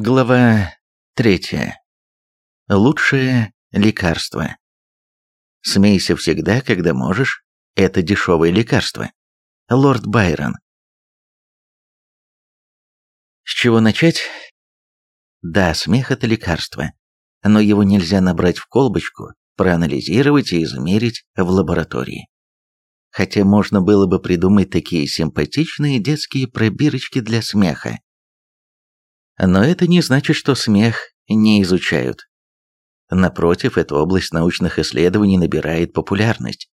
Глава третья. Лучшее лекарство. Смейся всегда, когда можешь. Это дешевое лекарство. Лорд Байрон. С чего начать? Да, смех – это лекарство. Но его нельзя набрать в колбочку, проанализировать и измерить в лаборатории. Хотя можно было бы придумать такие симпатичные детские пробирочки для смеха но это не значит, что смех не изучают. Напротив, эта область научных исследований набирает популярность.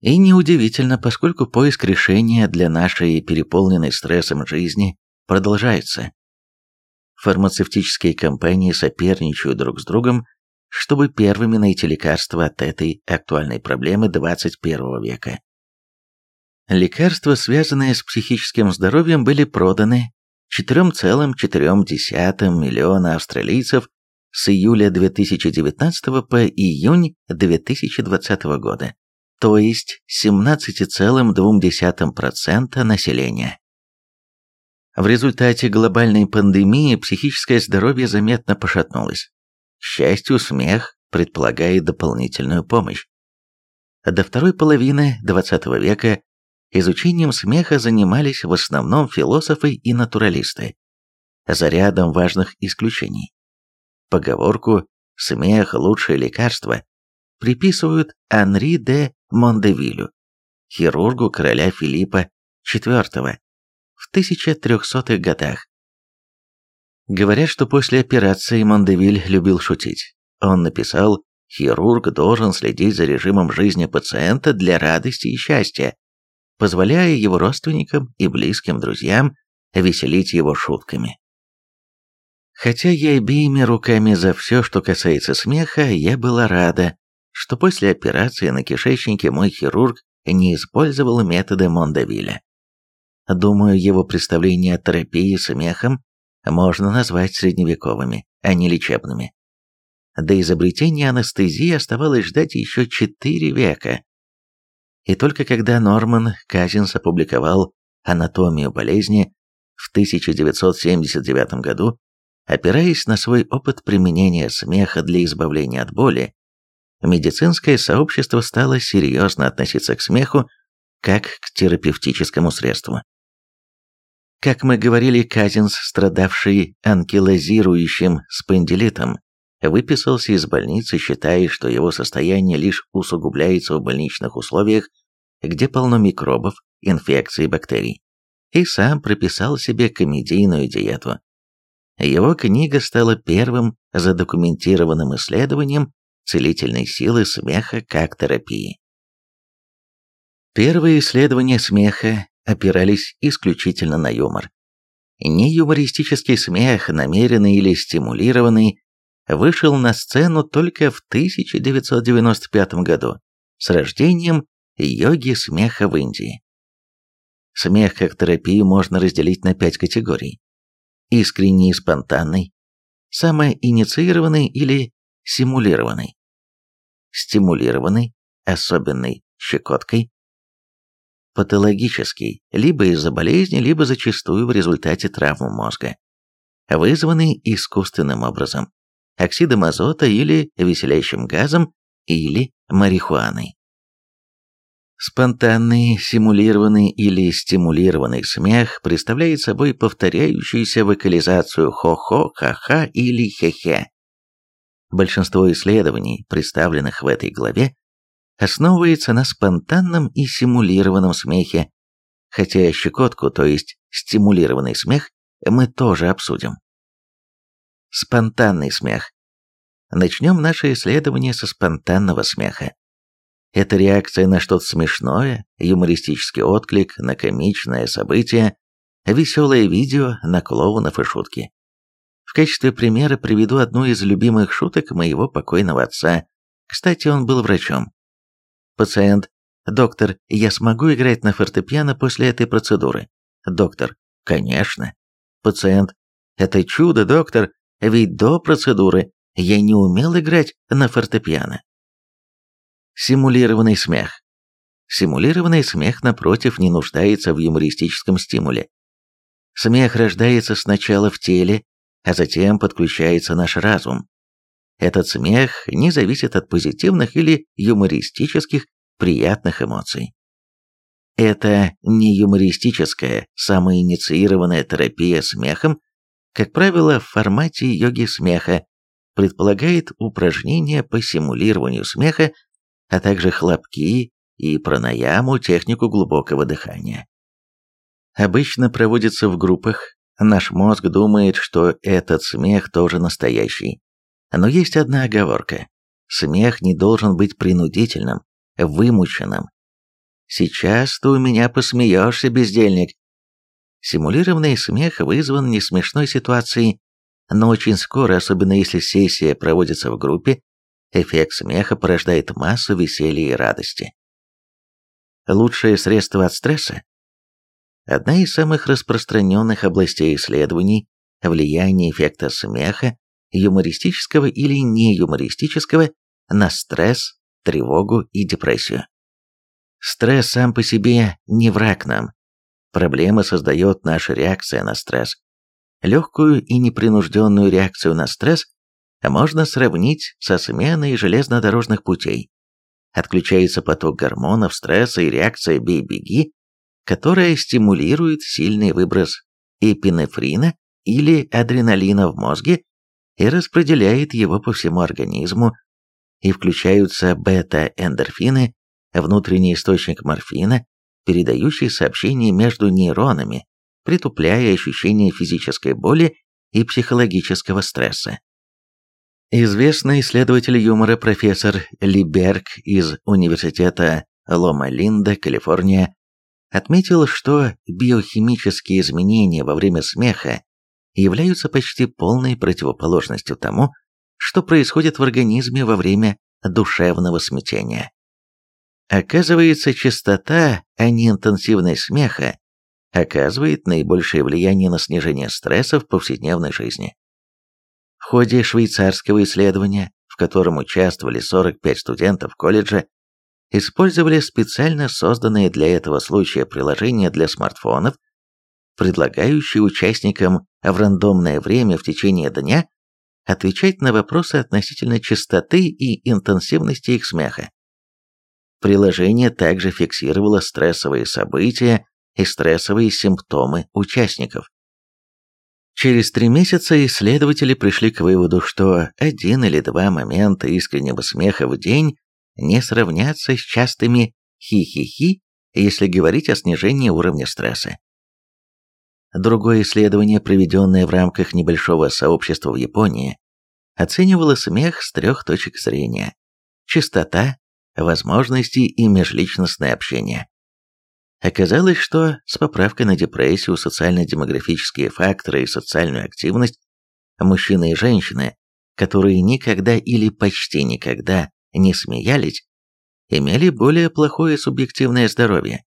И неудивительно, поскольку поиск решения для нашей переполненной стрессом жизни продолжается. Фармацевтические компании соперничают друг с другом, чтобы первыми найти лекарства от этой актуальной проблемы 21 века. Лекарства, связанные с психическим здоровьем, были проданы 4,4 миллиона австралийцев с июля 2019 по июнь 2020 года, то есть 17,2% населения. В результате глобальной пандемии психическое здоровье заметно пошатнулось. К счастью, смех предполагает дополнительную помощь. До второй половины XX века Изучением смеха занимались в основном философы и натуралисты, за рядом важных исключений. Поговорку «смех – лучшее лекарство» приписывают Анри де Мондевилю, хирургу короля Филиппа IV в 1300-х годах. Говорят, что после операции Мондевиль любил шутить. Он написал «Хирург должен следить за режимом жизни пациента для радости и счастья, позволяя его родственникам и близким друзьям веселить его шутками. Хотя я обеими руками за все, что касается смеха, я была рада, что после операции на кишечнике мой хирург не использовал методы Мондавиля. Думаю, его представления о терапии смехом можно назвать средневековыми, а не лечебными. До изобретения анестезии оставалось ждать еще четыре века, и только когда Норман Казинс опубликовал «Анатомию болезни» в 1979 году, опираясь на свой опыт применения смеха для избавления от боли, медицинское сообщество стало серьезно относиться к смеху как к терапевтическому средству. Как мы говорили, Казинс, страдавший анкилозирующим спондилитом, выписался из больницы, считая, что его состояние лишь усугубляется в больничных условиях, где полно микробов, инфекций и бактерий, и сам прописал себе комедийную диету. Его книга стала первым задокументированным исследованием целительной силы смеха как терапии. Первые исследования смеха опирались исключительно на юмор. Не юмористический смех, намеренный или стимулированный, вышел на сцену только в 1995 году с рождением йоги смеха в Индии. Смех как терапию можно разделить на пять категорий. Искренний и спонтанный, самоинициированный или симулированный, стимулированный, особенный щекоткой, патологический, либо из-за болезни, либо зачастую в результате травмы мозга, вызванный искусственным образом, оксидом азота или веселящим газом, или марихуаной. Спонтанный, симулированный или стимулированный смех представляет собой повторяющуюся вокализацию хо-хо, ха-ха или хе-хе. Большинство исследований, представленных в этой главе, основывается на спонтанном и симулированном смехе, хотя щекотку, то есть стимулированный смех, мы тоже обсудим. Спонтанный смех. Начнем наше исследование со спонтанного смеха. Это реакция на что-то смешное, юмористический отклик на комичное событие, веселое видео на клоунов и шутки. В качестве примера приведу одну из любимых шуток моего покойного отца. Кстати, он был врачом. Пациент. Доктор, я смогу играть на фортепиано после этой процедуры? Доктор. Конечно. Пациент. Это чудо, доктор. Ведь до процедуры я не умел играть на фортепиано. Симулированный смех. Симулированный смех, напротив, не нуждается в юмористическом стимуле. Смех рождается сначала в теле, а затем подключается наш разум. Этот смех не зависит от позитивных или юмористических приятных эмоций. Это не юмористическая, самоинициированная терапия смехом, как правило, в формате йоги смеха, предполагает упражнения по симулированию смеха, а также хлопки и пранаяму, технику глубокого дыхания. Обычно проводится в группах, наш мозг думает, что этот смех тоже настоящий. Но есть одна оговорка. Смех не должен быть принудительным, вымученным. Сейчас ты у меня посмеешься, бездельник. Симулированный смех вызван не смешной ситуацией, но очень скоро, особенно если сессия проводится в группе, эффект смеха порождает массу веселья и радости. Лучшее средство от стресса? Одна из самых распространенных областей исследований – влияние эффекта смеха, юмористического или неюмористического, на стресс, тревогу и депрессию. Стресс сам по себе не враг нам. Проблема создает наша реакция на стресс. Легкую и непринужденную реакцию на стресс можно сравнить со сменой железнодорожных путей. Отключается поток гормонов стресса и реакция «бей-беги», которая стимулирует сильный выброс эпинефрина или адреналина в мозге и распределяет его по всему организму, и включаются бета-эндорфины, внутренний источник морфина, передающий сообщения между нейронами, притупляя ощущение физической боли и психологического стресса. Известный исследователь юмора профессор Либерг из Университета Лома-Линда, Калифорния, отметил, что биохимические изменения во время смеха являются почти полной противоположностью тому, что происходит в организме во время душевного смятения. Оказывается, частота, а не интенсивность смеха оказывает наибольшее влияние на снижение стресса в повседневной жизни. В ходе швейцарского исследования, в котором участвовали 45 студентов колледжа, использовали специально созданные для этого случая приложения для смартфонов, предлагающие участникам в рандомное время в течение дня отвечать на вопросы относительно частоты и интенсивности их смеха. Приложение также фиксировало стрессовые события и стрессовые симптомы участников. Через три месяца исследователи пришли к выводу, что один или два момента искреннего смеха в день не сравнятся с частыми хи-хи-хи, если говорить о снижении уровня стресса. Другое исследование, проведенное в рамках небольшого сообщества в Японии, оценивало смех с трех точек зрения – частота, возможности и межличностное общение. Оказалось, что с поправкой на депрессию, социально-демографические факторы и социальную активность мужчины и женщины, которые никогда или почти никогда не смеялись, имели более плохое субъективное здоровье.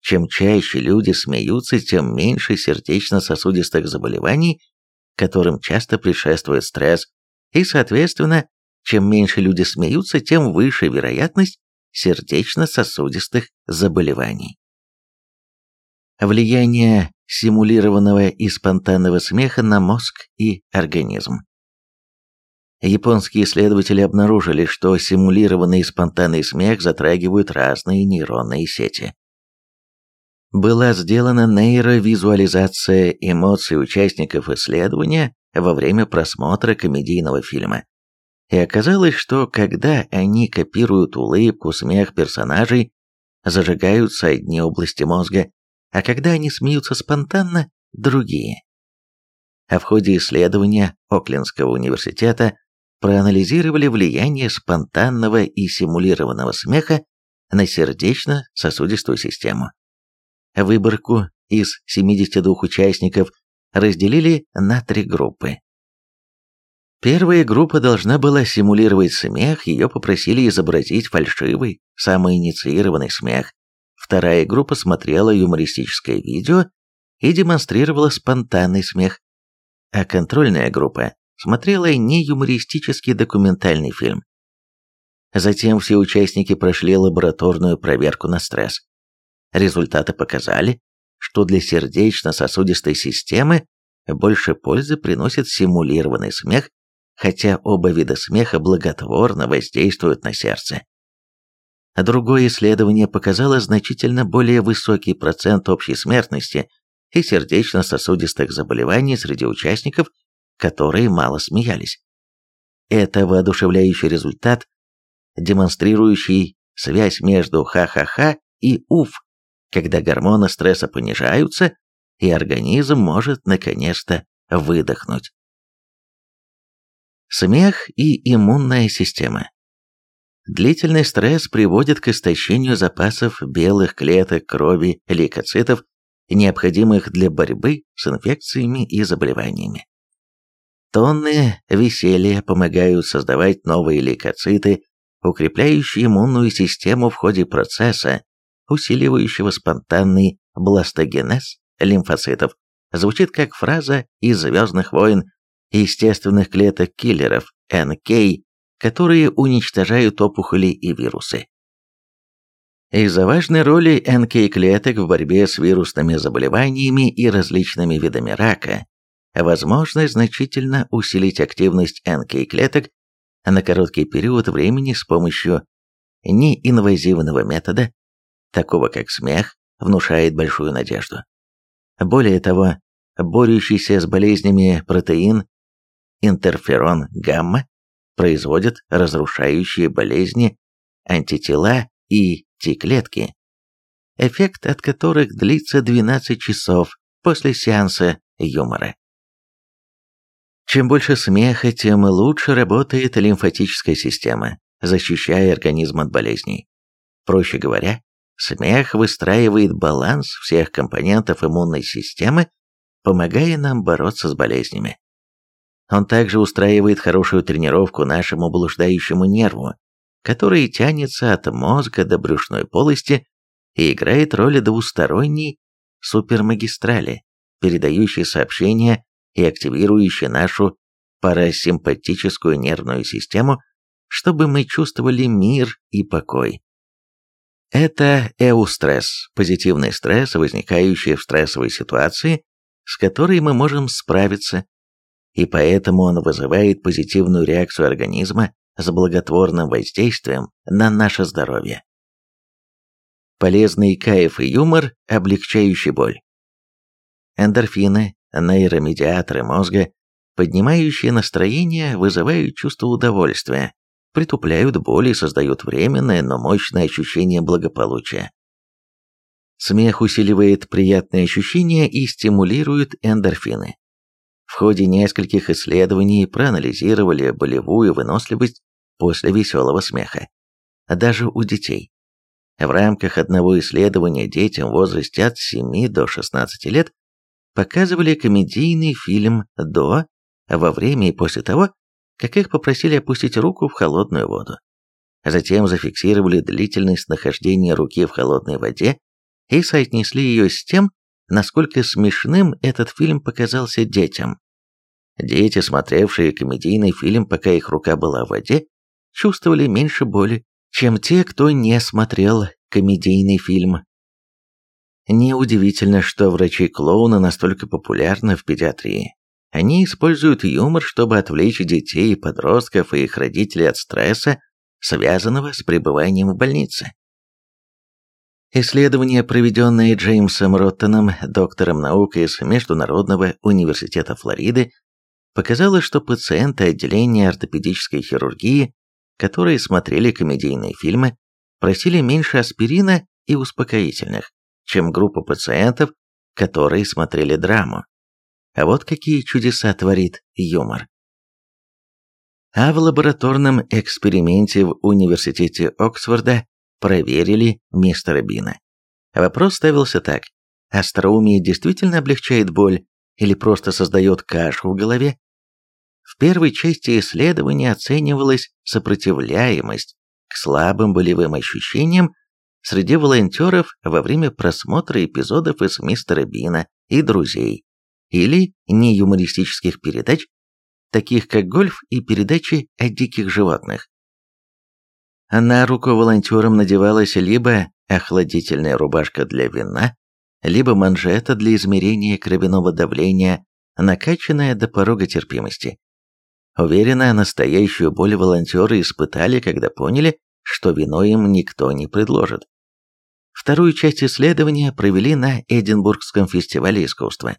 Чем чаще люди смеются, тем меньше сердечно-сосудистых заболеваний, которым часто предшествует стресс, и, соответственно, чем меньше люди смеются, тем выше вероятность сердечно-сосудистых заболеваний. Влияние симулированного и спонтанного смеха на мозг и организм. Японские исследователи обнаружили, что симулированный и спонтанный смех затрагивают разные нейронные сети. Была сделана нейровизуализация эмоций участников исследования во время просмотра комедийного фильма. И оказалось, что когда они копируют улыбку, смех персонажей, зажигаются одни области мозга, а когда они смеются спонтанно – другие. А в ходе исследования Оклендского университета проанализировали влияние спонтанного и симулированного смеха на сердечно-сосудистую систему. Выборку из 72 участников разделили на три группы. Первая группа должна была симулировать смех, ее попросили изобразить фальшивый, самоинициированный смех. Вторая группа смотрела юмористическое видео и демонстрировала спонтанный смех, а контрольная группа смотрела не юмористический документальный фильм. Затем все участники прошли лабораторную проверку на стресс. Результаты показали, что для сердечно-сосудистой системы больше пользы приносит симулированный смех, хотя оба вида смеха благотворно воздействуют на сердце. Другое исследование показало значительно более высокий процент общей смертности и сердечно-сосудистых заболеваний среди участников, которые мало смеялись. Это воодушевляющий результат, демонстрирующий связь между ха-ха-ха и уф, когда гормоны стресса понижаются, и организм может наконец-то выдохнуть. Смех и иммунная система. Длительный стресс приводит к истощению запасов белых клеток крови лейкоцитов, необходимых для борьбы с инфекциями и заболеваниями. Тонны веселья помогают создавать новые лейкоциты, укрепляющие иммунную систему в ходе процесса, усиливающего спонтанный бластогенез лимфоцитов. Звучит как фраза из «Звездных войн» естественных клеток киллеров НК, которые уничтожают опухоли и вирусы. Из-за важной роли НК-клеток в борьбе с вирусными заболеваниями и различными видами рака, возможность значительно усилить активность НК-клеток на короткий период времени с помощью неинвазивного метода, такого как смех, внушает большую надежду. Более того, борющийся с болезнями протеин интерферон гамма производит разрушающие болезни антитела и Т-клетки, эффект от которых длится 12 часов после сеанса юмора. Чем больше смеха, тем лучше работает лимфатическая система, защищая организм от болезней. Проще говоря, смех выстраивает баланс всех компонентов иммунной системы, помогая нам бороться с болезнями. Он также устраивает хорошую тренировку нашему блуждающему нерву, который тянется от мозга до брюшной полости и играет роль двусторонней супермагистрали, передающей сообщения и активирующей нашу парасимпатическую нервную систему, чтобы мы чувствовали мир и покой. Это эустресс, позитивный стресс, возникающий в стрессовой ситуации, с которой мы можем справиться, и поэтому он вызывает позитивную реакцию организма с благотворным воздействием на наше здоровье. Полезный кайф и юмор, облегчающий боль. Эндорфины, нейромедиаторы мозга, поднимающие настроение, вызывают чувство удовольствия, притупляют боль и создают временное, но мощное ощущение благополучия. Смех усиливает приятные ощущения и стимулирует эндорфины. В ходе нескольких исследований проанализировали болевую выносливость после веселого смеха, даже у детей. В рамках одного исследования детям в возрасте от 7 до 16 лет показывали комедийный фильм до, во время и после того, как их попросили опустить руку в холодную воду. Затем зафиксировали длительность нахождения руки в холодной воде и соотнесли ее с тем, насколько смешным этот фильм показался детям. Дети, смотревшие комедийный фильм, пока их рука была в воде, чувствовали меньше боли, чем те, кто не смотрел комедийный фильм. Неудивительно, что врачи-клоуны настолько популярны в педиатрии. Они используют юмор, чтобы отвлечь детей, подростков и их родителей от стресса, связанного с пребыванием в больнице. Исследование, проведенное Джеймсом Роттоном, доктором наук из Международного университета Флориды, показало, что пациенты отделения ортопедической хирургии которые смотрели комедийные фильмы, просили меньше аспирина и успокоительных, чем группа пациентов, которые смотрели драму. А вот какие чудеса творит юмор. А в лабораторном эксперименте в университете Оксфорда проверили мистера Бина. Вопрос ставился так. Остроумие действительно облегчает боль или просто создает кашу в голове? В первой части исследования оценивалась сопротивляемость к слабым болевым ощущениям среди волонтеров во время просмотра эпизодов из «Мистера Бина» и «Друзей» или неюмористических передач, таких как «Гольф» и передачи о диких животных. На руку волонтерам надевалась либо охладительная рубашка для вина, либо манжета для измерения кровяного давления накачанная до порога терпимости. Уверена, настоящую боль волонтеры испытали, когда поняли, что вино им никто не предложит. Вторую часть исследования провели на Эдинбургском фестивале искусства.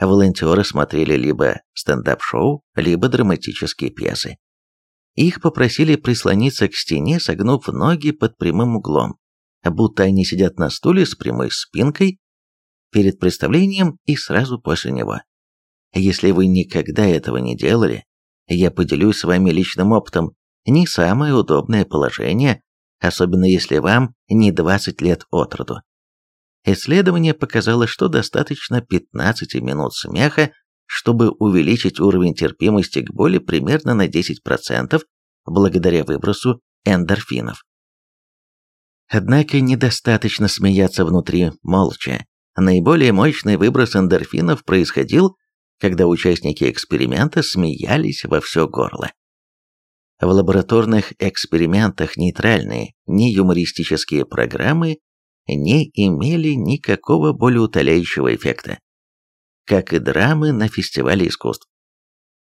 Волонтеры смотрели либо стендап-шоу, либо драматические пьесы. Их попросили прислониться к стене, согнув ноги под прямым углом, будто они сидят на стуле с прямой спинкой перед представлением и сразу после него. Если вы никогда этого не делали, я поделюсь с вами личным опытом. Не самое удобное положение, особенно если вам не 20 лет от роду. Исследование показало, что достаточно 15 минут смеха, чтобы увеличить уровень терпимости к боли примерно на 10% благодаря выбросу эндорфинов. Однако недостаточно смеяться внутри молча. Наиболее мощный выброс эндорфинов происходил, когда участники эксперимента смеялись во все горло. В лабораторных экспериментах нейтральные, не юмористические программы не имели никакого болеутоляющего эффекта, как и драмы на фестивале искусств.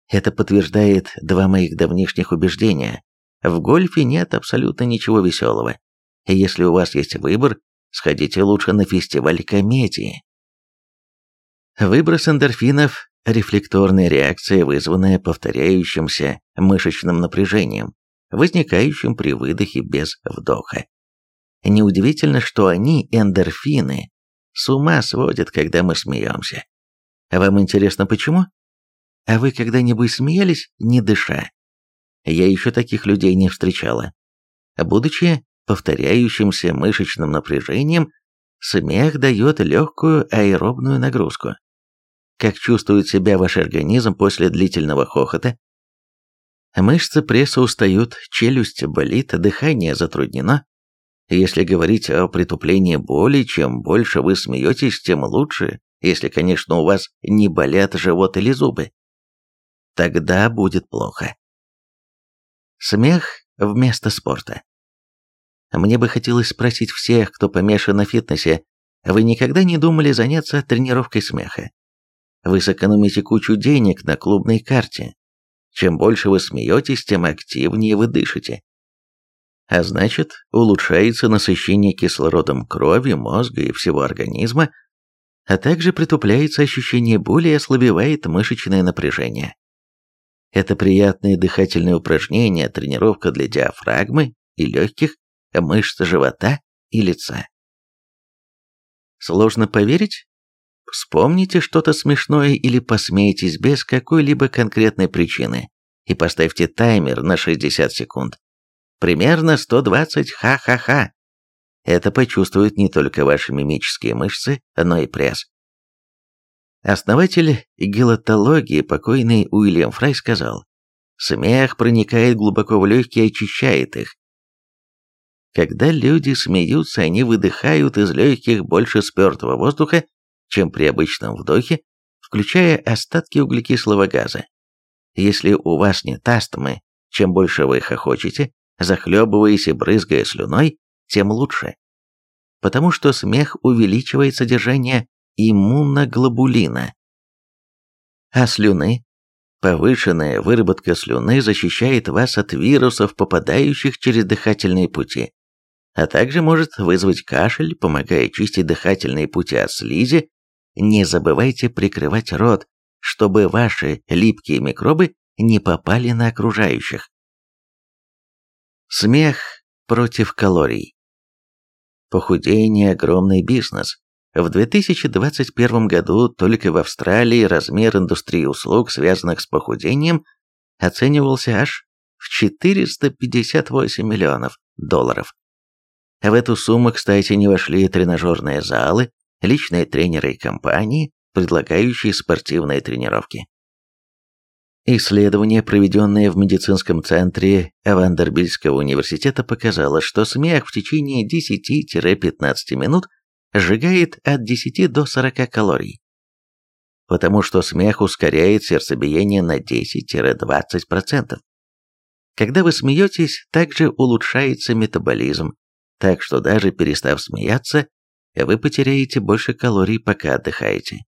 Это подтверждает два моих давнишних убеждения. В гольфе нет абсолютно ничего веселого. Если у вас есть выбор, сходите лучше на фестиваль комедии. Выброс эндорфинов – рефлекторная реакция, вызванная повторяющимся мышечным напряжением, возникающим при выдохе без вдоха. Неудивительно, что они, эндорфины, с ума сводят, когда мы смеемся. Вам интересно, почему? А вы когда-нибудь смеялись, не дыша? Я еще таких людей не встречала. Будучи повторяющимся мышечным напряжением, смех дает легкую аэробную нагрузку. Как чувствует себя ваш организм после длительного хохота? Мышцы пресса устают, челюсть болит, дыхание затруднено. Если говорить о притуплении боли, чем больше вы смеетесь, тем лучше, если, конечно, у вас не болят живот или зубы. Тогда будет плохо. Смех вместо спорта. Мне бы хотелось спросить всех, кто помешан на фитнесе, вы никогда не думали заняться тренировкой смеха? Вы сэкономите кучу денег на клубной карте. Чем больше вы смеетесь, тем активнее вы дышите. А значит, улучшается насыщение кислородом крови, мозга и всего организма, а также притупляется ощущение боли и ослабевает мышечное напряжение. Это приятные дыхательные упражнения, тренировка для диафрагмы и легких, мышц живота и лица. Сложно поверить? Вспомните что-то смешное или посмейтесь без какой-либо конкретной причины и поставьте таймер на 60 секунд. Примерно 120 ха-ха-ха. Это почувствуют не только ваши мимические мышцы, но и пресс. Основатель гелотологии, покойный Уильям Фрай, сказал, «Смех проникает глубоко в легкие и очищает их. Когда люди смеются, они выдыхают из легких больше спертого воздуха, чем при обычном вдохе, включая остатки углекислого газа. Если у вас нет астмы, чем больше вы хохочете, захлебываясь и брызгая слюной, тем лучше. Потому что смех увеличивает содержание иммуноглобулина. А слюны? Повышенная выработка слюны защищает вас от вирусов, попадающих через дыхательные пути, а также может вызвать кашель, помогая чистить дыхательные пути от слизи. Не забывайте прикрывать рот, чтобы ваши липкие микробы не попали на окружающих. Смех против калорий. Похудение – огромный бизнес. В 2021 году только в Австралии размер индустрии услуг, связанных с похудением, оценивался аж в 458 миллионов долларов. В эту сумму, кстати, не вошли тренажерные залы, личные тренеры и компании, предлагающие спортивные тренировки. Исследование, проведенное в медицинском центре Вандербильского университета, показало, что смех в течение 10-15 минут сжигает от 10 до 40 калорий. Потому что смех ускоряет сердцебиение на 10-20%. Когда вы смеетесь, также улучшается метаболизм, так что даже перестав смеяться, вы потеряете больше калорий, пока отдыхаете.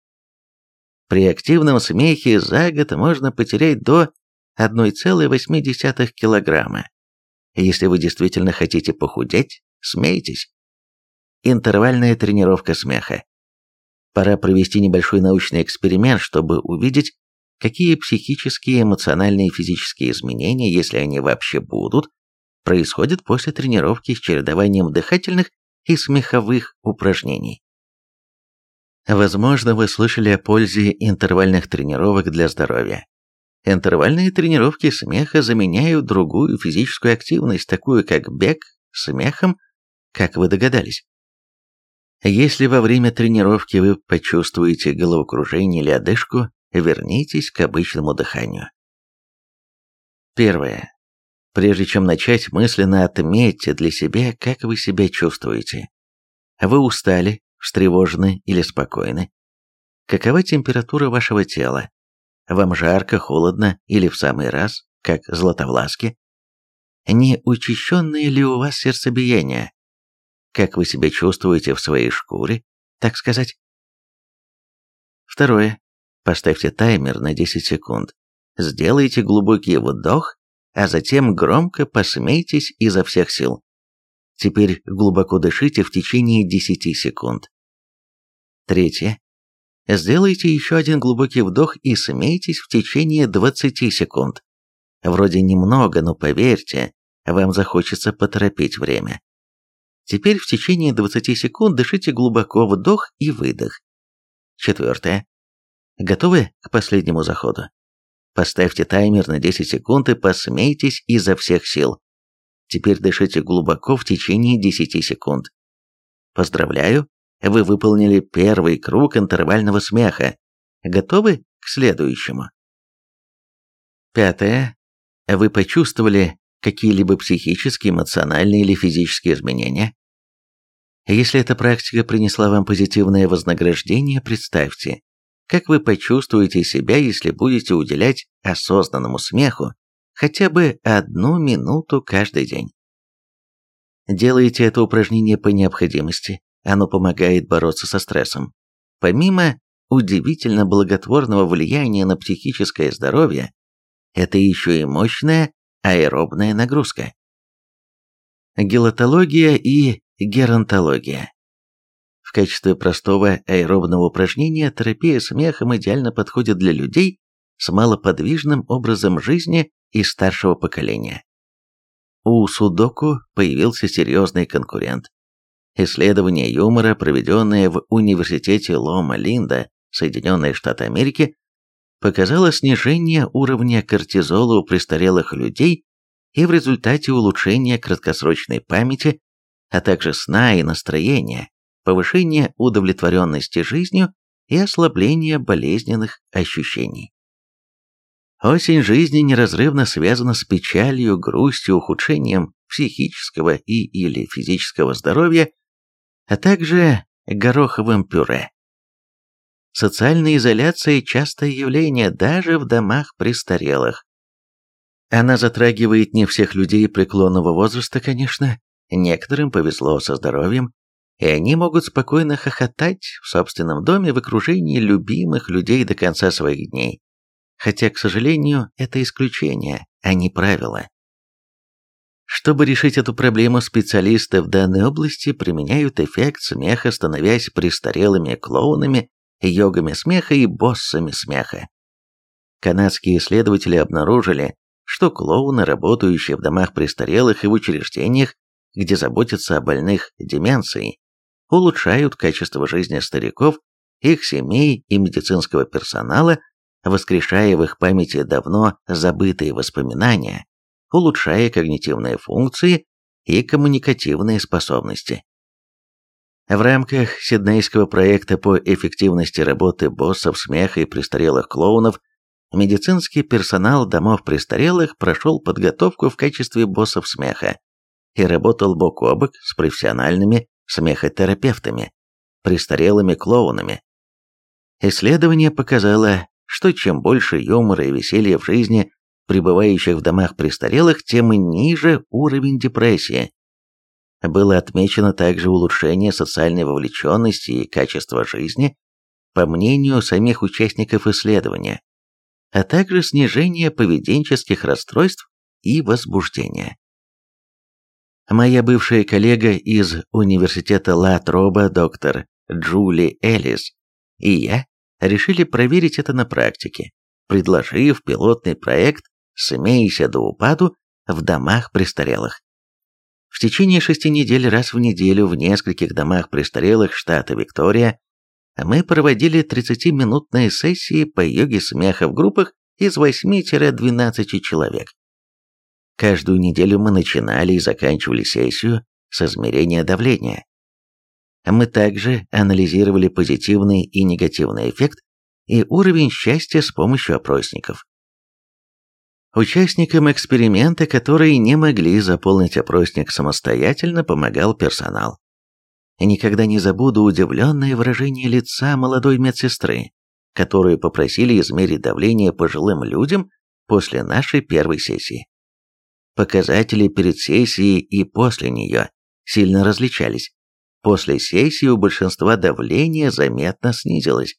При активном смехе за год можно потерять до 1,8 килограмма. Если вы действительно хотите похудеть, смейтесь. Интервальная тренировка смеха. Пора провести небольшой научный эксперимент, чтобы увидеть, какие психические, эмоциональные и физические изменения, если они вообще будут, происходят после тренировки с чередованием дыхательных и смеховых упражнений. Возможно, вы слышали о пользе интервальных тренировок для здоровья. Интервальные тренировки смеха заменяют другую физическую активность, такую как бег смехом, как вы догадались. Если во время тренировки вы почувствуете головокружение или одышку, вернитесь к обычному дыханию. Первое. Прежде чем начать, мысленно отметьте для себя, как вы себя чувствуете. Вы устали, встревожены или спокойны? Какова температура вашего тела? Вам жарко, холодно или в самый раз, как златовласки? Не учащенное ли у вас сердцебиение? Как вы себя чувствуете в своей шкуре, так сказать? Второе. Поставьте таймер на 10 секунд. Сделайте глубокий вдох, а затем громко посмейтесь изо всех сил. Теперь глубоко дышите в течение 10 секунд. Третье. Сделайте еще один глубокий вдох и смейтесь в течение 20 секунд. Вроде немного, но поверьте, вам захочется поторопить время. Теперь в течение 20 секунд дышите глубоко вдох и выдох. Четвертое. Готовы к последнему заходу? Поставьте таймер на 10 секунд и посмейтесь изо всех сил. Теперь дышите глубоко в течение 10 секунд. Поздравляю, вы выполнили первый круг интервального смеха. Готовы к следующему? Пятое. Вы почувствовали какие-либо психические, эмоциональные или физические изменения? Если эта практика принесла вам позитивное вознаграждение, представьте, как вы почувствуете себя, если будете уделять осознанному смеху хотя бы одну минуту каждый день. Делайте это упражнение по необходимости, оно помогает бороться со стрессом. Помимо удивительно благотворного влияния на психическое здоровье, это еще и мощная аэробная нагрузка. Гелатология и геронтология. В качестве простого аэробного упражнения терапия смехом идеально подходит для людей с малоподвижным образом жизни и старшего поколения. У судоку появился серьезный конкурент. Исследование юмора, проведенное в Университете Лома-Линда, Соединенные Штаты Америки, показало снижение уровня кортизола у престарелых людей и в результате улучшения краткосрочной памяти, а также сна и настроения, повышение удовлетворенности жизнью и ослабление болезненных ощущений. Осень жизни неразрывно связана с печалью, грустью, ухудшением психического и или физического здоровья, а также гороховым пюре. Социальная изоляция – частое явление даже в домах престарелых. Она затрагивает не всех людей преклонного возраста, конечно, некоторым повезло со здоровьем, и они могут спокойно хохотать в собственном доме в окружении любимых людей до конца своих дней хотя, к сожалению, это исключение, а не правило. Чтобы решить эту проблему, специалисты в данной области применяют эффект смеха, становясь престарелыми клоунами, йогами смеха и боссами смеха. Канадские исследователи обнаружили, что клоуны, работающие в домах престарелых и в учреждениях, где заботятся о больных деменцией, улучшают качество жизни стариков, их семей и медицинского персонала воскрешая в их памяти давно забытые воспоминания, улучшая когнитивные функции и коммуникативные способности. В рамках Сиднейского проекта по эффективности работы боссов смеха и престарелых клоунов медицинский персонал домов престарелых прошел подготовку в качестве боссов смеха и работал бок о бок с профессиональными смехотерапевтами, престарелыми клоунами. Исследование показало, что чем больше юмора и веселья в жизни пребывающих в домах престарелых, тем ниже уровень депрессии. Было отмечено также улучшение социальной вовлеченности и качества жизни, по мнению самих участников исследования, а также снижение поведенческих расстройств и возбуждения. Моя бывшая коллега из университета Ла Троба, доктор Джули Эллис, и я решили проверить это на практике, предложив пилотный проект «Смейся до упаду» в домах престарелых. В течение шести недель раз в неделю в нескольких домах престарелых штата Виктория мы проводили 30-минутные сессии по йоге смеха в группах из 8-12 человек. Каждую неделю мы начинали и заканчивали сессию с измерения давления. Мы также анализировали позитивный и негативный эффект и уровень счастья с помощью опросников. Участникам эксперимента, которые не могли заполнить опросник самостоятельно, помогал персонал. Никогда не забуду удивленное выражение лица молодой медсестры, которую попросили измерить давление пожилым людям после нашей первой сессии. Показатели перед сессией и после нее сильно различались. После сессии у большинства давление заметно снизилось.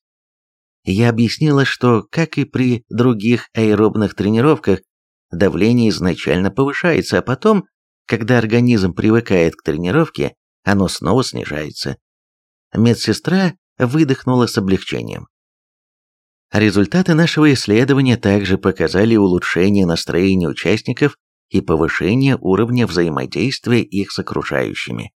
Я объяснила, что, как и при других аэробных тренировках, давление изначально повышается, а потом, когда организм привыкает к тренировке, оно снова снижается. Медсестра выдохнула с облегчением. Результаты нашего исследования также показали улучшение настроения участников и повышение уровня взаимодействия их с окружающими.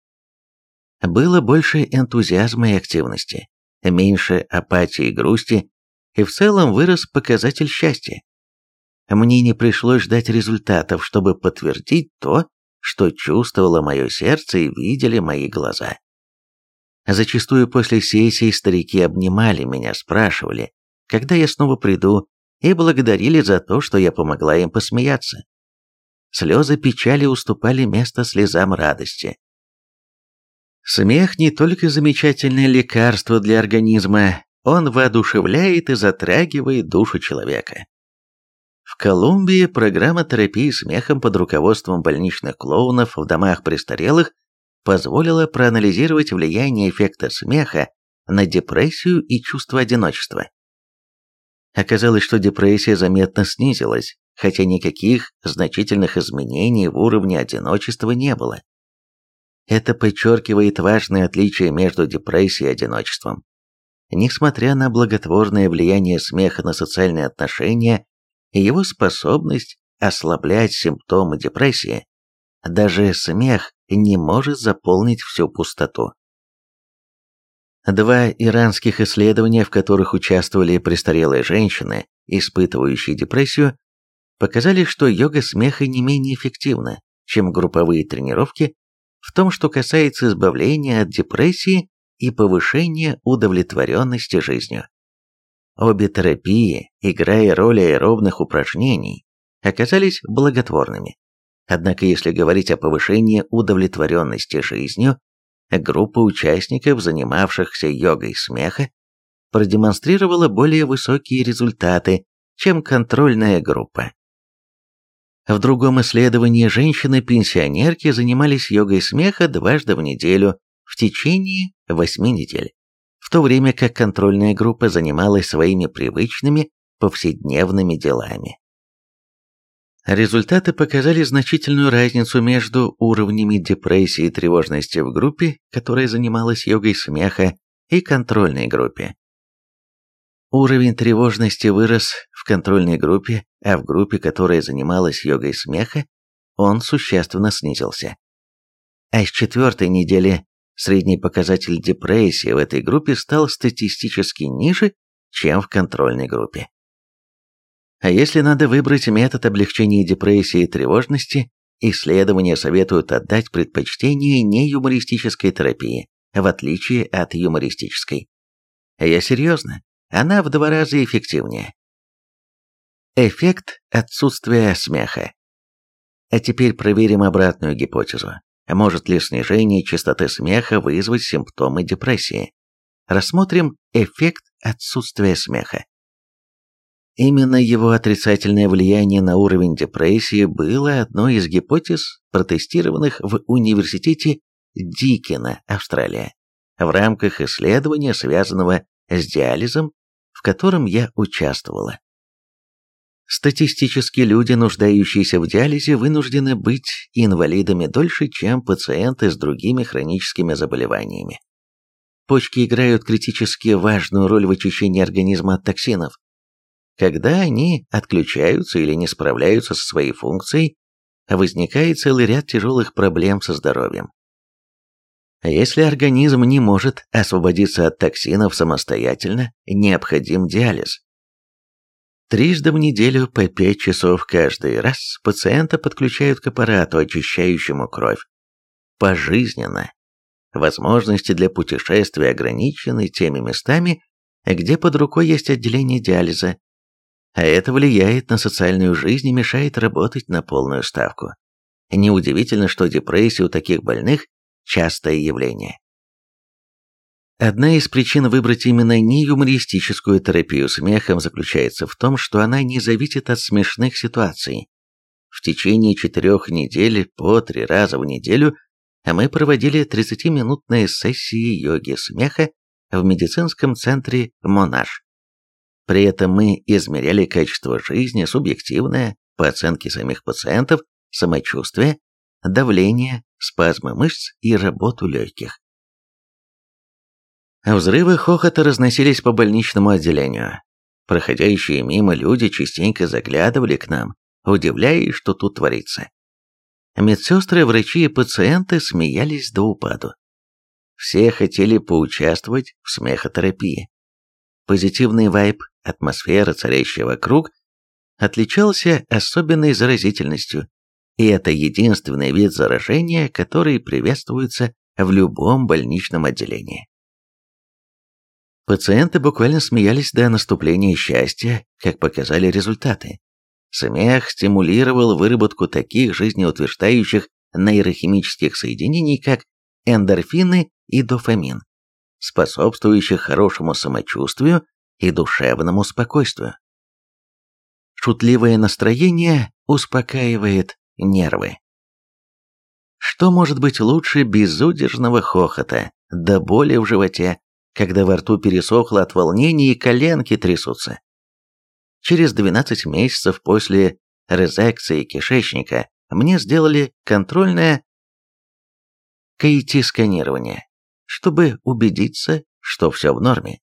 Было больше энтузиазма и активности, меньше апатии и грусти, и в целом вырос показатель счастья. Мне не пришлось ждать результатов, чтобы подтвердить то, что чувствовало мое сердце и видели мои глаза. Зачастую после сессии старики обнимали меня, спрашивали, когда я снова приду, и благодарили за то, что я помогла им посмеяться. Слезы печали уступали место слезам радости. Смех не только замечательное лекарство для организма, он воодушевляет и затрагивает душу человека. В Колумбии программа терапии смехом под руководством больничных клоунов в домах престарелых позволила проанализировать влияние эффекта смеха на депрессию и чувство одиночества. Оказалось, что депрессия заметно снизилась, хотя никаких значительных изменений в уровне одиночества не было. Это подчеркивает важное отличие между депрессией и одиночеством. Несмотря на благотворное влияние смеха на социальные отношения и его способность ослаблять симптомы депрессии, даже смех не может заполнить всю пустоту. Два иранских исследования, в которых участвовали престарелые женщины, испытывающие депрессию, показали, что йога смеха не менее эффективна, чем групповые тренировки в том, что касается избавления от депрессии и повышения удовлетворенности жизнью. Обе терапии, играя роль аэробных упражнений, оказались благотворными. Однако если говорить о повышении удовлетворенности жизнью, группа участников, занимавшихся йогой смеха, продемонстрировала более высокие результаты, чем контрольная группа. В другом исследовании женщины-пенсионерки занимались йогой смеха дважды в неделю в течение восьми недель, в то время как контрольная группа занималась своими привычными повседневными делами. Результаты показали значительную разницу между уровнями депрессии и тревожности в группе, которая занималась йогой смеха, и контрольной группе. Уровень тревожности вырос в контрольной группе, а в группе, которая занималась йогой смеха, он существенно снизился. А с четвертой недели средний показатель депрессии в этой группе стал статистически ниже, чем в контрольной группе. А если надо выбрать метод облегчения депрессии и тревожности, исследования советуют отдать предпочтение не юмористической терапии, в отличие от юмористической. Я серьезно, она в два раза эффективнее. Эффект отсутствия смеха. А теперь проверим обратную гипотезу. Может ли снижение частоты смеха вызвать симптомы депрессии? Рассмотрим эффект отсутствия смеха. Именно его отрицательное влияние на уровень депрессии было одной из гипотез, протестированных в университете Дикена, Австралия, в рамках исследования, связанного с диализом, в котором я участвовала. Статистически люди, нуждающиеся в диализе, вынуждены быть инвалидами дольше, чем пациенты с другими хроническими заболеваниями. Почки играют критически важную роль в очищении организма от токсинов. Когда они отключаются или не справляются со своей функцией, возникает целый ряд тяжелых проблем со здоровьем. Если организм не может освободиться от токсинов самостоятельно, необходим диализ. Трижды в неделю по 5 часов каждый раз пациента подключают к аппарату, очищающему кровь. Пожизненно. Возможности для путешествия ограничены теми местами, где под рукой есть отделение диализа, а это влияет на социальную жизнь и мешает работать на полную ставку. Неудивительно, что депрессия у таких больных – частое явление. Одна из причин выбрать именно неюмористическую терапию смехом заключается в том, что она не зависит от смешных ситуаций. В течение четырех недель по три раза в неделю мы проводили 30-минутные сессии йоги смеха в медицинском центре «Монаш». При этом мы измеряли качество жизни, субъективное, по оценке самих пациентов, самочувствие, давление, спазмы мышц и работу легких. Взрывы хохота разносились по больничному отделению. Проходящие мимо люди частенько заглядывали к нам, удивляясь, что тут творится. Медсестры, врачи и пациенты смеялись до упаду. Все хотели поучаствовать в смехотерапии. Позитивный вайб, атмосфера, царящая вокруг, отличался особенной заразительностью, и это единственный вид заражения, который приветствуется в любом больничном отделении. Пациенты буквально смеялись до наступления счастья, как показали результаты. Смех стимулировал выработку таких жизнеутверждающих нейрохимических соединений, как эндорфины и дофамин, способствующих хорошему самочувствию и душевному спокойствию. Шутливое настроение успокаивает нервы. Что может быть лучше безудержного хохота, до боли в животе, когда во рту пересохло от волнения и коленки трясутся. Через 12 месяцев после резекции кишечника мне сделали контрольное КТ-сканирование, чтобы убедиться, что все в норме.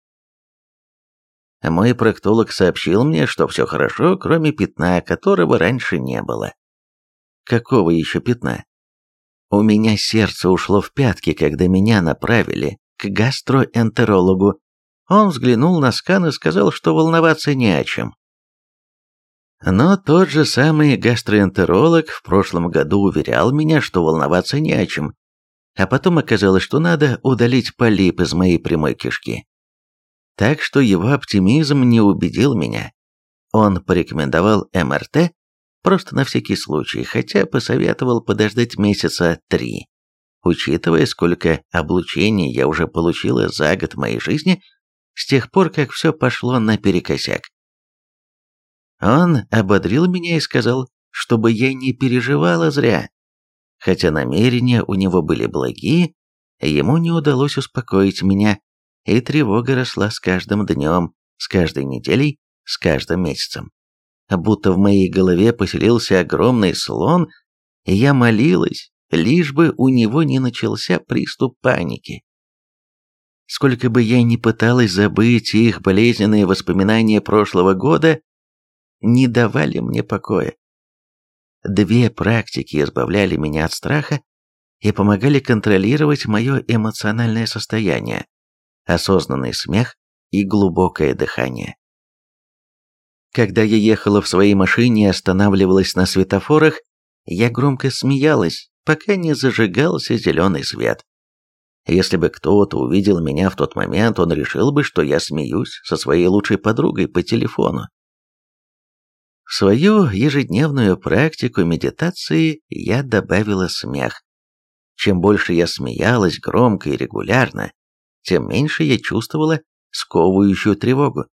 Мой проктолог сообщил мне, что все хорошо, кроме пятна, которого раньше не было. Какого еще пятна? У меня сердце ушло в пятки, когда меня направили к гастроэнтерологу. Он взглянул на скан и сказал, что волноваться не о чем. Но тот же самый гастроэнтеролог в прошлом году уверял меня, что волноваться не о чем, а потом оказалось, что надо удалить полип из моей прямой кишки. Так что его оптимизм не убедил меня. Он порекомендовал МРТ просто на всякий случай, хотя посоветовал подождать месяца три. Учитывая, сколько облучений я уже получила за год моей жизни, с тех пор, как все пошло наперекосяк. Он ободрил меня и сказал, чтобы я не переживала зря. Хотя намерения у него были благие, ему не удалось успокоить меня, и тревога росла с каждым днем, с каждой неделей, с каждым месяцем. Будто в моей голове поселился огромный слон, и я молилась, лишь бы у него не начался приступ паники. Сколько бы я ни пыталась забыть их болезненные воспоминания прошлого года, не давали мне покоя. Две практики избавляли меня от страха и помогали контролировать мое эмоциональное состояние, осознанный смех и глубокое дыхание. Когда я ехала в своей машине и останавливалась на светофорах, я громко смеялась, пока не зажигался зеленый свет. Если бы кто-то увидел меня в тот момент, он решил бы, что я смеюсь со своей лучшей подругой по телефону. В свою ежедневную практику медитации я добавила смех. Чем больше я смеялась громко и регулярно, тем меньше я чувствовала сковывающую тревогу.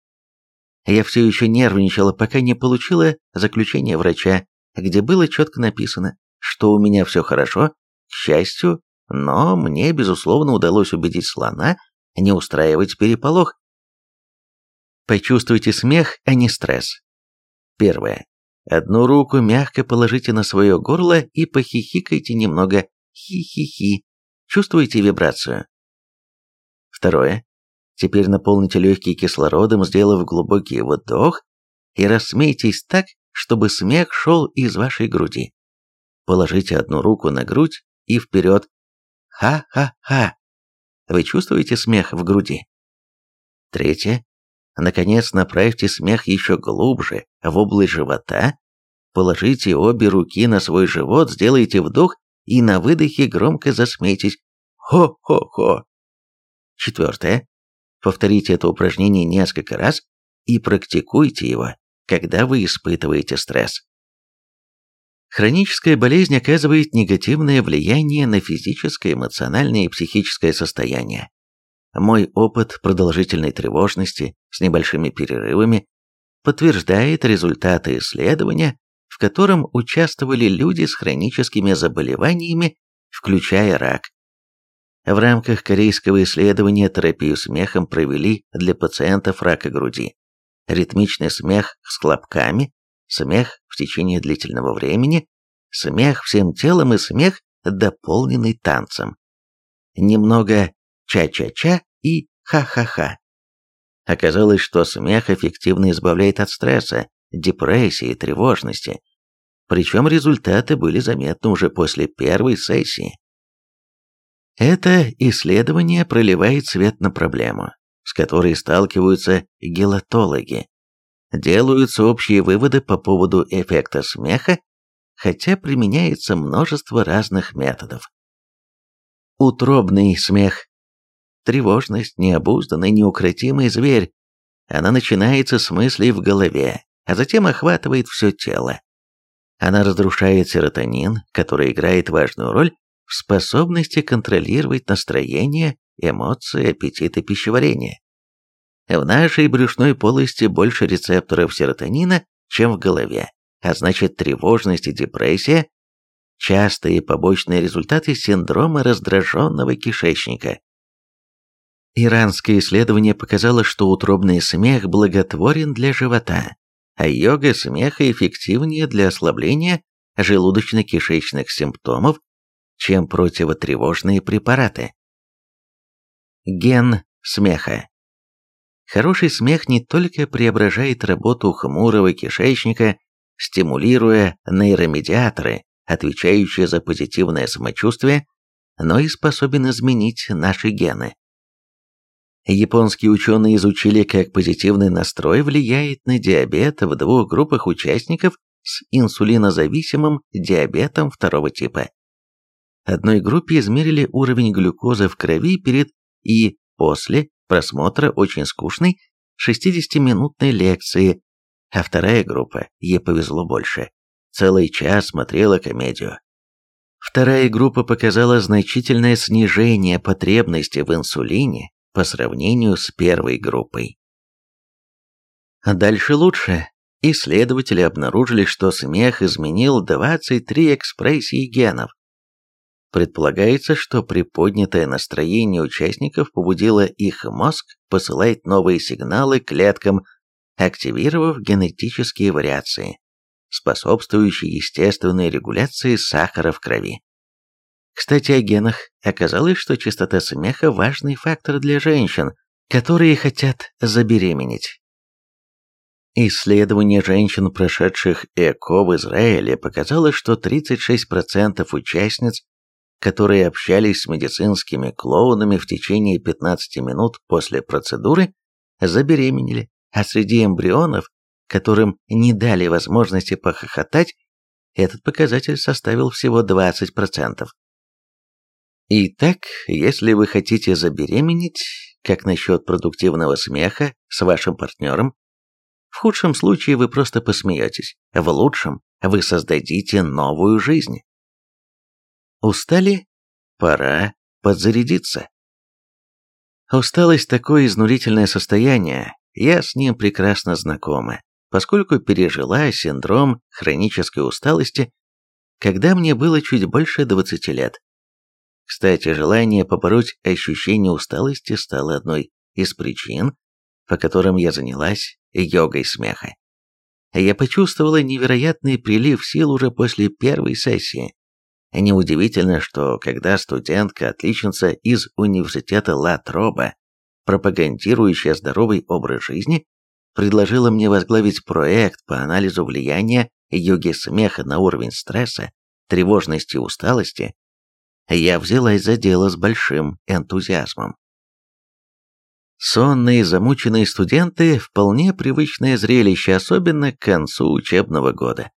Я все еще нервничала, пока не получила заключение врача, где было четко написано что у меня все хорошо, к счастью, но мне, безусловно, удалось убедить слона не устраивать переполох. Почувствуйте смех, а не стресс. Первое. Одну руку мягко положите на свое горло и похихикайте немного. Хи-хи-хи. Чувствуете вибрацию? Второе. Теперь наполните легкие кислородом, сделав глубокий вдох, и рассмейтесь так, чтобы смех шел из вашей груди. Положите одну руку на грудь и вперед. Ха-ха-ха. Вы чувствуете смех в груди? Третье. Наконец, направьте смех еще глубже, в область живота. Положите обе руки на свой живот, сделайте вдох и на выдохе громко засмейтесь. Хо-хо-хо. Четвертое. Повторите это упражнение несколько раз и практикуйте его, когда вы испытываете стресс. Хроническая болезнь оказывает негативное влияние на физическое, эмоциональное и психическое состояние. Мой опыт продолжительной тревожности с небольшими перерывами подтверждает результаты исследования, в котором участвовали люди с хроническими заболеваниями, включая рак. В рамках корейского исследования терапию смехом провели для пациентов рака груди. Ритмичный смех с хлопками, смех в течение длительного времени, смех всем телом и смех, дополненный танцем. Немного ча-ча-ча и ха-ха-ха. Оказалось, что смех эффективно избавляет от стресса, депрессии и тревожности. Причем результаты были заметны уже после первой сессии. Это исследование проливает свет на проблему, с которой сталкиваются гелатологи. Делаются общие выводы по поводу эффекта смеха, хотя применяется множество разных методов. Утробный смех. Тревожность, необузданный, неукротимый зверь. Она начинается с мыслей в голове, а затем охватывает все тело. Она разрушает серотонин, который играет важную роль в способности контролировать настроение, эмоции, аппетит и пищеварение. В нашей брюшной полости больше рецепторов серотонина, чем в голове, а значит тревожность и депрессия – частые побочные результаты синдрома раздраженного кишечника. Иранское исследование показало, что утробный смех благотворен для живота, а йога смеха эффективнее для ослабления желудочно-кишечных симптомов чем противотревожные препараты. Ген смеха. Хороший смех не только преображает работу хмурого кишечника, стимулируя нейромедиаторы, отвечающие за позитивное самочувствие, но и способен изменить наши гены. Японские ученые изучили, как позитивный настрой влияет на диабет в двух группах участников с инсулинозависимым диабетом второго типа. Одной группе измерили уровень глюкозы в крови перед и после просмотра очень скучной 60-минутной лекции, а вторая группа, ей повезло больше, целый час смотрела комедию. Вторая группа показала значительное снижение потребности в инсулине по сравнению с первой группой. Дальше лучше. Исследователи обнаружили, что смех изменил 23 экспрессии генов, Предполагается, что приподнятое настроение участников побудило их мозг посылать новые сигналы клеткам, активировав генетические вариации, способствующие естественной регуляции сахара в крови. Кстати, о генах оказалось, что частота смеха – важный фактор для женщин, которые хотят забеременеть. Исследование женщин, прошедших ЭКО в Израиле, показало, что 36% участниц которые общались с медицинскими клоунами в течение 15 минут после процедуры, забеременели, а среди эмбрионов, которым не дали возможности похохотать, этот показатель составил всего 20%. Итак, если вы хотите забеременеть, как насчет продуктивного смеха с вашим партнером, в худшем случае вы просто посмеетесь, в лучшем вы создадите новую жизнь. Устали? Пора подзарядиться. Усталость – такое изнурительное состояние, я с ним прекрасно знакома, поскольку пережила синдром хронической усталости, когда мне было чуть больше 20 лет. Кстати, желание побороть ощущение усталости стало одной из причин, по которым я занялась йогой смеха. Я почувствовала невероятный прилив сил уже после первой сессии. Неудивительно, что когда студентка-отличница из университета Ла Троба, пропагандирующая здоровый образ жизни, предложила мне возглавить проект по анализу влияния йоги смеха на уровень стресса, тревожности и усталости, я взялась за дело с большим энтузиазмом. Сонные замученные студенты – вполне привычное зрелище, особенно к концу учебного года.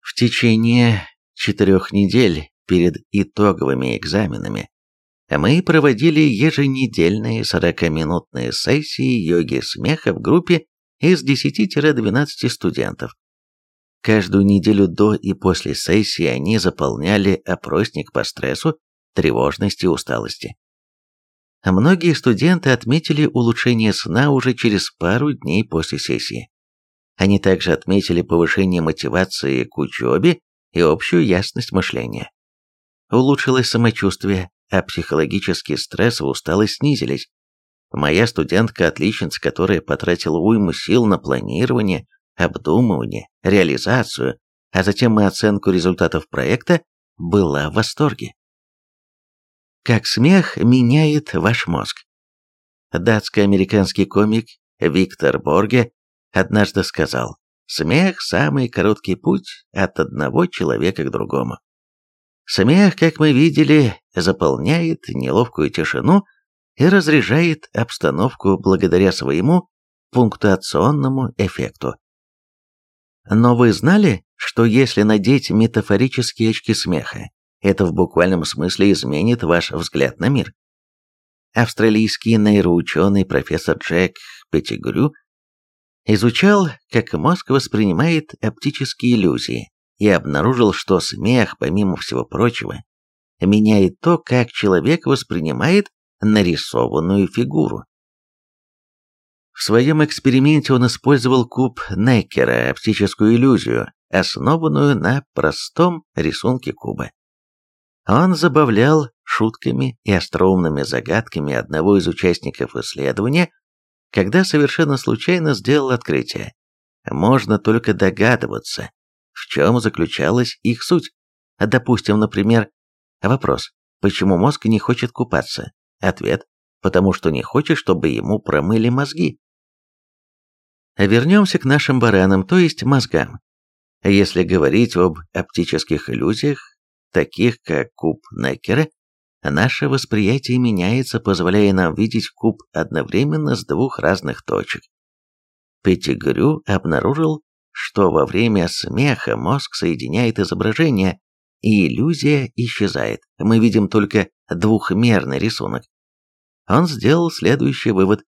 В течение четырех недель перед итоговыми экзаменами мы проводили еженедельные 40-минутные сессии йоги смеха в группе из 10-12 студентов. Каждую неделю до и после сессии они заполняли опросник по стрессу, тревожности и усталости. Многие студенты отметили улучшение сна уже через пару дней после сессии. Они также отметили повышение мотивации к учебе и общую ясность мышления. Улучшилось самочувствие, а психологический стресс и усталость снизились. Моя студентка-отличница, которая потратила уйму сил на планирование, обдумывание, реализацию, а затем и оценку результатов проекта, была в восторге. Как смех меняет ваш мозг. Датско-американский комик Виктор Борге однажды сказал, смех – самый короткий путь от одного человека к другому. Смех, как мы видели, заполняет неловкую тишину и разряжает обстановку благодаря своему пунктуационному эффекту. Но вы знали, что если надеть метафорические очки смеха, это в буквальном смысле изменит ваш взгляд на мир? Австралийский нейроученый профессор Джек Петтигрю изучал, как мозг воспринимает оптические иллюзии, и обнаружил, что смех, помимо всего прочего, меняет то, как человек воспринимает нарисованную фигуру. В своем эксперименте он использовал куб Неккера, оптическую иллюзию, основанную на простом рисунке куба. Он забавлял шутками и остроумными загадками одного из участников исследования, когда совершенно случайно сделал открытие. Можно только догадываться, в чем заключалась их суть. Допустим, например, вопрос, почему мозг не хочет купаться? Ответ, потому что не хочет, чтобы ему промыли мозги. Вернемся к нашим баранам, то есть мозгам. Если говорить об оптических иллюзиях, таких как куб Неккера, наше восприятие меняется, позволяя нам видеть куб одновременно с двух разных точек. Петтигрю обнаружил, что во время смеха мозг соединяет изображение, и иллюзия исчезает. Мы видим только двухмерный рисунок. Он сделал следующий вывод.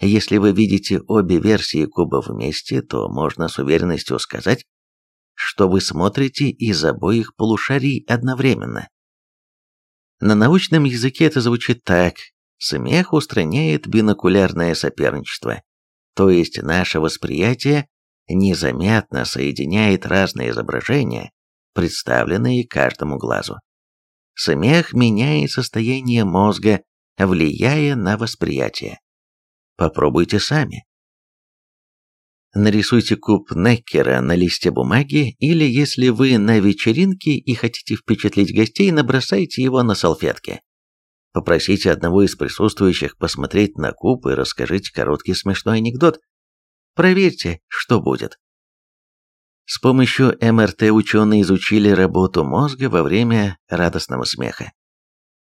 Если вы видите обе версии куба вместе, то можно с уверенностью сказать, что вы смотрите из обоих полушарий одновременно. На научном языке это звучит так. Смех устраняет бинокулярное соперничество, то есть наше восприятие незаметно соединяет разные изображения, представленные каждому глазу. Смех меняет состояние мозга, влияя на восприятие. Попробуйте сами. Нарисуйте куб Неккера на листе бумаги, или если вы на вечеринке и хотите впечатлить гостей, набросайте его на салфетке. Попросите одного из присутствующих посмотреть на куб и расскажите короткий смешной анекдот. Проверьте, что будет. С помощью МРТ ученые изучили работу мозга во время радостного смеха.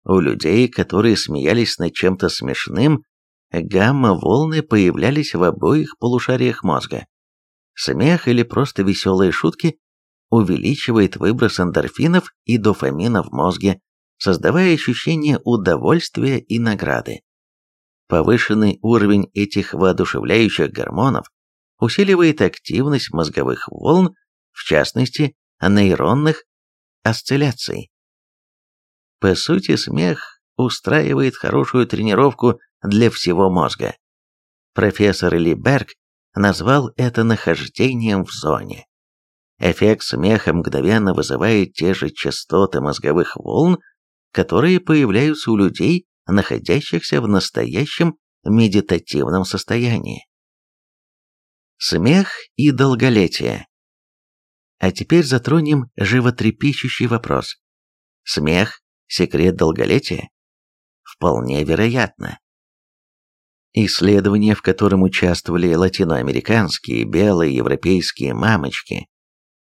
У людей, которые смеялись над чем-то смешным, гамма-волны появлялись в обоих полушариях мозга. Смех или просто веселые шутки увеличивает выброс эндорфинов и дофамина в мозге, создавая ощущение удовольствия и награды. Повышенный уровень этих воодушевляющих гормонов усиливает активность мозговых волн, в частности, нейронных осцилляций. По сути, смех устраивает хорошую тренировку для всего мозга. Профессор Ли Берг назвал это нахождением в зоне. Эффект смеха мгновенно вызывает те же частоты мозговых волн, которые появляются у людей, находящихся в настоящем медитативном состоянии. Смех и долголетие. А теперь затронем животрепещущий вопрос. Смех – секрет долголетия? Вполне вероятно. Исследование, в котором участвовали латиноамериканские, белые, европейские мамочки,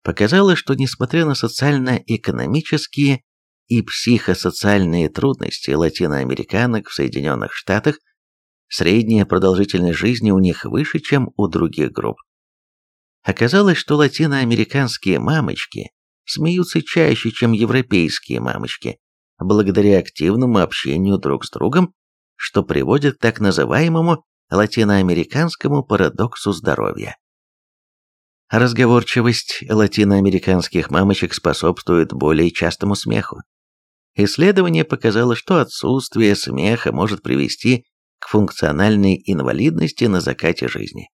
показало, что несмотря на социально-экономические и психосоциальные трудности латиноамериканок в Соединенных Штатах, средняя продолжительность жизни у них выше, чем у других групп. Оказалось, что латиноамериканские мамочки смеются чаще, чем европейские мамочки, благодаря активному общению друг с другом что приводит к так называемому латиноамериканскому парадоксу здоровья. Разговорчивость латиноамериканских мамочек способствует более частому смеху. Исследование показало, что отсутствие смеха может привести к функциональной инвалидности на закате жизни.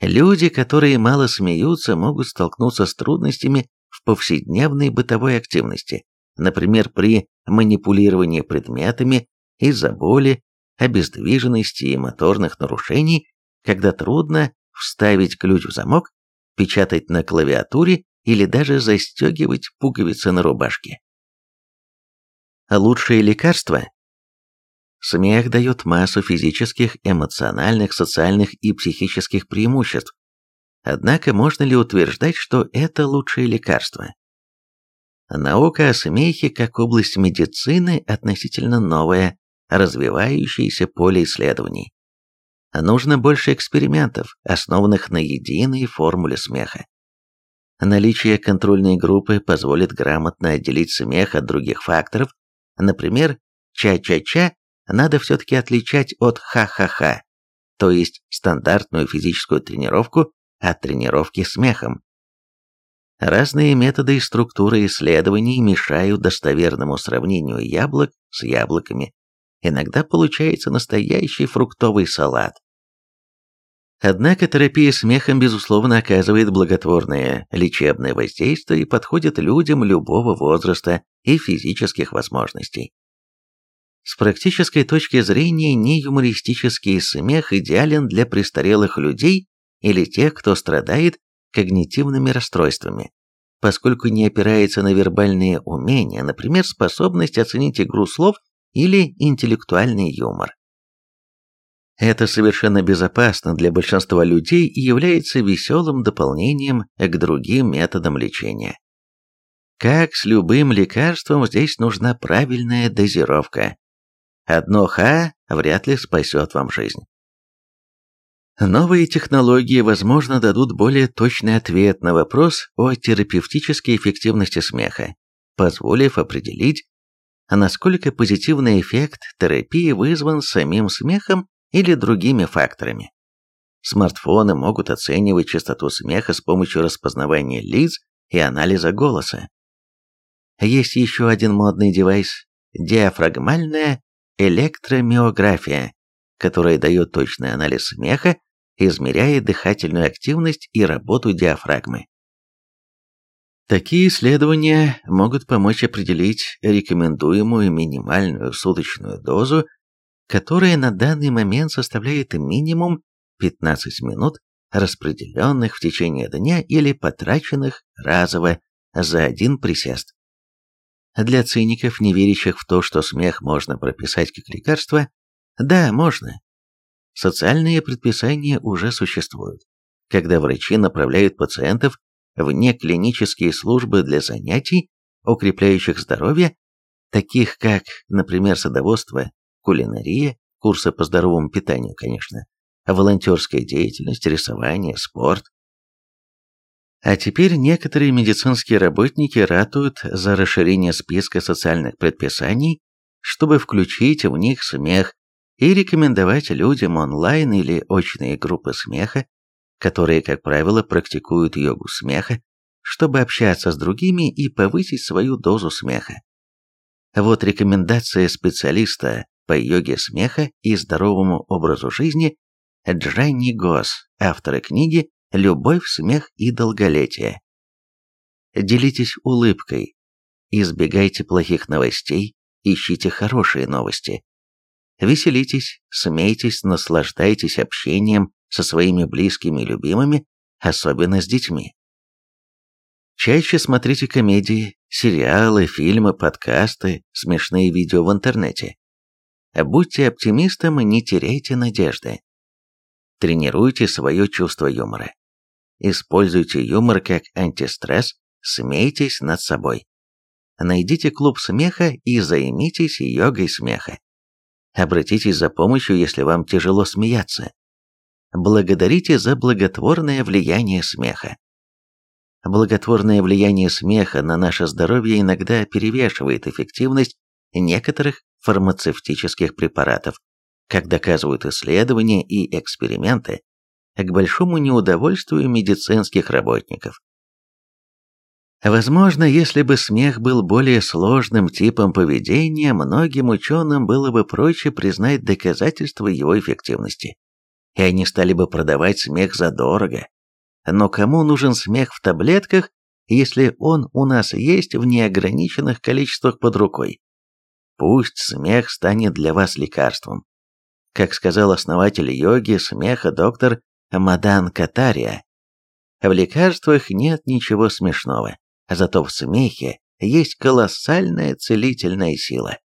Люди, которые мало смеются, могут столкнуться с трудностями в повседневной бытовой активности, например, при манипулировании предметами из-за боли, обездвиженности и моторных нарушений, когда трудно вставить ключ в замок, печатать на клавиатуре или даже застегивать пуговицы на рубашке. Лучшие лекарства? Смех дает массу физических, эмоциональных, социальных и психических преимуществ. Однако можно ли утверждать, что это лучшие лекарства? Наука о смехе как область медицины относительно новая, развивающееся поле исследований. Нужно больше экспериментов, основанных на единой формуле смеха. Наличие контрольной группы позволит грамотно отделить смех от других факторов, например, ча-ча-ча надо все-таки отличать от ха-ха-ха, то есть стандартную физическую тренировку от тренировки смехом. Разные методы и структуры исследований мешают достоверному сравнению яблок с яблоками иногда получается настоящий фруктовый салат. Однако терапия смехом, безусловно, оказывает благотворное лечебное воздействие и подходит людям любого возраста и физических возможностей. С практической точки зрения неюмористический смех идеален для престарелых людей или тех, кто страдает когнитивными расстройствами, поскольку не опирается на вербальные умения, например, способность оценить игру слов или интеллектуальный юмор. Это совершенно безопасно для большинства людей и является веселым дополнением к другим методам лечения. Как с любым лекарством, здесь нужна правильная дозировка. Одно ха вряд ли спасет вам жизнь. Новые технологии, возможно, дадут более точный ответ на вопрос о терапевтической эффективности смеха, позволив определить, а насколько позитивный эффект терапии вызван самим смехом или другими факторами. Смартфоны могут оценивать частоту смеха с помощью распознавания лиц и анализа голоса. Есть еще один модный девайс – диафрагмальная электромиография, которая дает точный анализ смеха, измеряя дыхательную активность и работу диафрагмы. Такие исследования могут помочь определить рекомендуемую минимальную суточную дозу, которая на данный момент составляет минимум 15 минут, распределенных в течение дня или потраченных разово за один присест. Для циников, не верящих в то, что смех можно прописать как лекарство, да, можно. Социальные предписания уже существуют, когда врачи направляют пациентов вне клинические службы для занятий, укрепляющих здоровье, таких как, например, садоводство, кулинария, курсы по здоровому питанию, конечно, волонтерская деятельность, рисование, спорт. А теперь некоторые медицинские работники ратуют за расширение списка социальных предписаний, чтобы включить в них смех и рекомендовать людям онлайн или очные группы смеха, которые, как правило, практикуют йогу смеха, чтобы общаться с другими и повысить свою дозу смеха. Вот рекомендация специалиста по йоге смеха и здоровому образу жизни Джанни Гос, автора книги «Любовь, смех и долголетие». Делитесь улыбкой, избегайте плохих новостей, ищите хорошие новости. Веселитесь, смейтесь, наслаждайтесь общением со своими близкими и любимыми, особенно с детьми. Чаще смотрите комедии, сериалы, фильмы, подкасты, смешные видео в интернете. Будьте оптимистом и не теряйте надежды. Тренируйте свое чувство юмора. Используйте юмор как антистресс, смейтесь над собой. Найдите клуб смеха и займитесь йогой смеха. Обратитесь за помощью, если вам тяжело смеяться. Благодарите за благотворное влияние смеха. Благотворное влияние смеха на наше здоровье иногда перевешивает эффективность некоторых фармацевтических препаратов, как доказывают исследования и эксперименты, к большому неудовольствию медицинских работников. Возможно, если бы смех был более сложным типом поведения, многим ученым было бы проще признать доказательства его эффективности. И они стали бы продавать смех задорого. Но кому нужен смех в таблетках, если он у нас есть в неограниченных количествах под рукой? Пусть смех станет для вас лекарством. Как сказал основатель йоги смеха доктор Мадан Катария, в лекарствах нет ничего смешного. Зато в смехе есть колоссальная целительная сила.